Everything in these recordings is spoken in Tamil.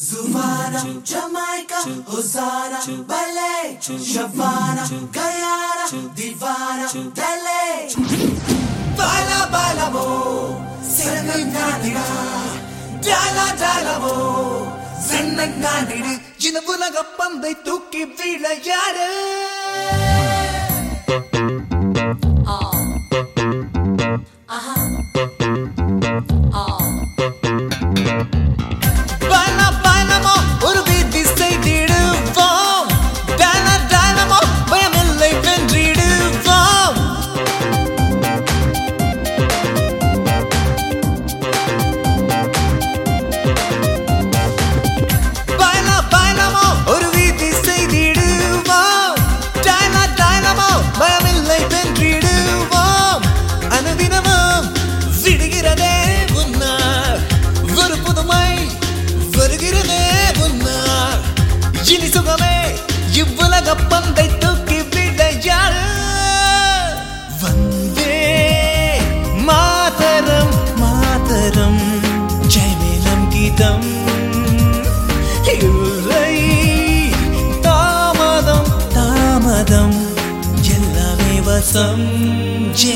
Zumana, Jamaica, Hosanna, Ballet, Shavana, Guyana, Divana, Delhi. Bala baila, mo, Dala, dala, mo, Senanganira, இந்த உலக பந்தை தூக்கி விளையாடு எல்லாமே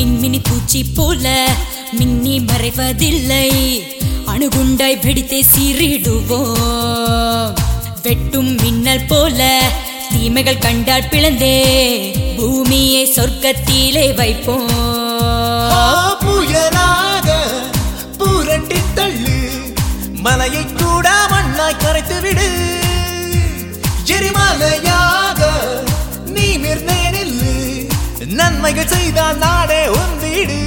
மின்மினி பூச்சி போல மின்னி மறைவதில்லை. அணுகுண்டாய் வெடித்தே சீறிடுவோம். வெட்டும் மின்னல் போல தீமைகள் கண்டால் பிளந்தே. பூமியை சொர்க்கத்திலே வைப்போம். புயலாக புரட்டி தள்ளு. மலையை கூட மண்ணாய் கரைத்து விடு நன்மைகள் செய்தால் நாடே உன் வீடு.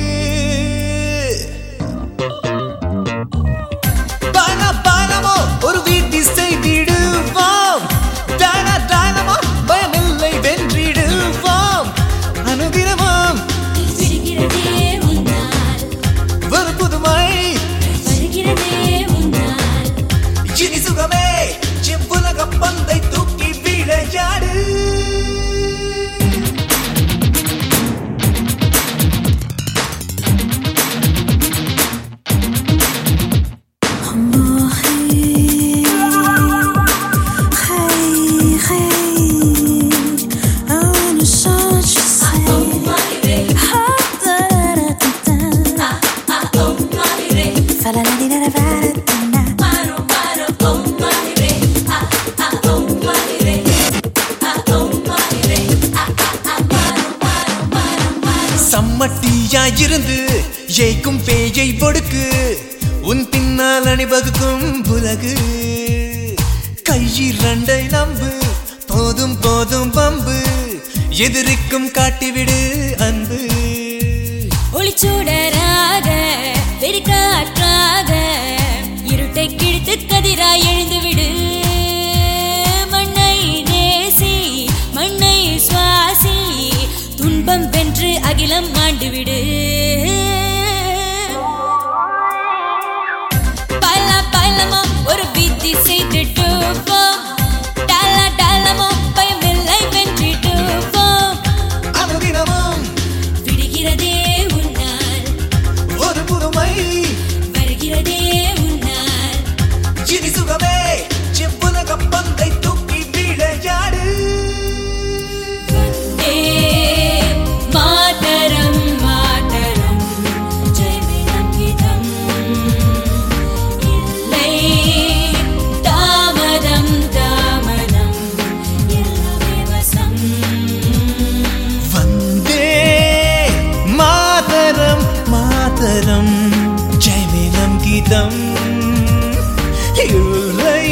சம்மட்டியாயிருந்து ஜெயிக்கும் பேயை ஒடுக்கு. உன் பின்னால் அணிவகுக்கும் புலகு கையிரண்டை நம்பு போதும் போதும் பம்பு. எதிர்க்கும் காட்டிவிடு அன்பு. ஒளிச்சூடர எழுந்துவிடு. மண்ணை நேசி மண்ணை சுவாசி. துன்பம் வென்று அகிலம் ஆண்டு கடிதம் இல்லை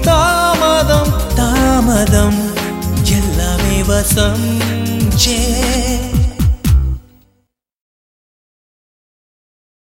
தாமதம் தாமதம். எல்லாமே வசம் ஜே.